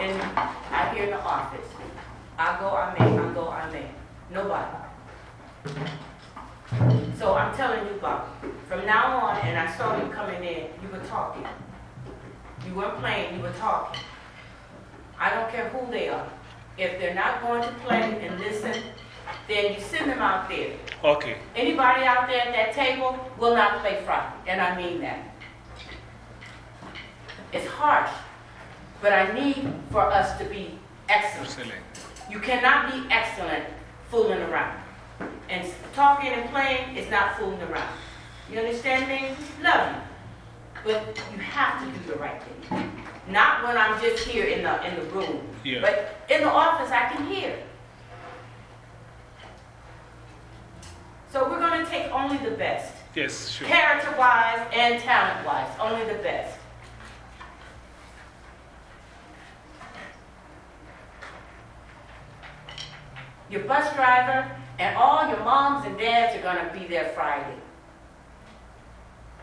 in, out here in the office. I go, I may, I go, I may. Nobody. So I'm telling you, Bob, from now on, and I saw you coming in, you were talking. You weren't playing, you were talking. I don't care who they are. If they're not going to play and listen, then you send them out there. Okay. Anybody out there at that table will not play Friday, and I mean that. It's harsh, but I need for us to be excellent. Excellent. You cannot be excellent fooling around. And talking and playing is not fooling around. You understand me? Love you. But you have to do the right thing. Not when I'm just here in the, in the room. Yeah. But in the office, I can hear. So we're going to take only the best. Yes, sure. Character wise and talent wise, only the best. Your bus driver and all your moms and dads are going to be there Friday.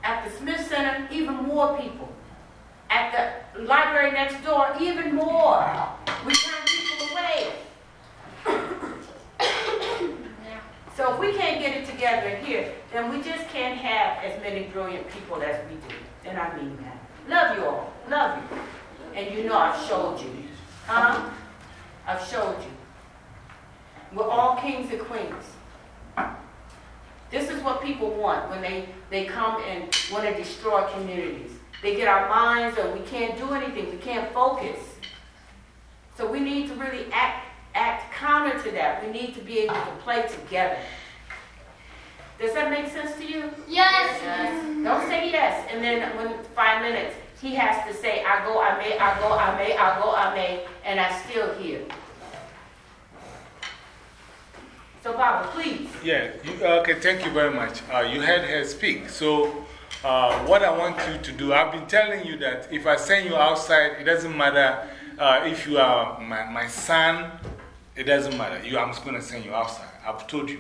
At the Smith Center, even more people. At the library next door, even more. We turn people away. So if we can't get it together here, then we just can't have as many brilliant people as we do. And I mean that. Love you all. Love you. And you know I've showed you. Huh? I've showed you. We're all kings and queens. This is what people want when they, they come and want to destroy communities. They get our minds and we can't do anything. We can't focus. So we need to really act, act counter to that. We need to be able to play together. Does that make sense to you? Yes. Don't say yes. And then when five minutes, he has to say, I go, I may, I go, I may, I go, I may, and I still hear. So, Baba, please. Yeah, you, okay, thank you very much. Uh, you heard her speak. So, uh, what I want you to do, I've been telling you that if I send you outside, it doesn't matter uh, if you are my, my son, it doesn't matter. You, I'm just going to send you outside. I've told you.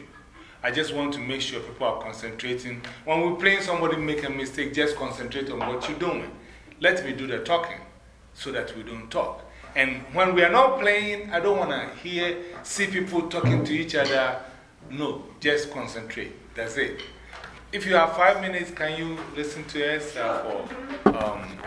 I just want to make sure people are concentrating. When we're playing, somebody make a mistake, just concentrate on what you're doing. Let me do the talking so that we don't talk. And when we are not playing, I don't want to hear, see people talking to each other. No, just concentrate. That's it. If you have five minutes, can you listen to us for um,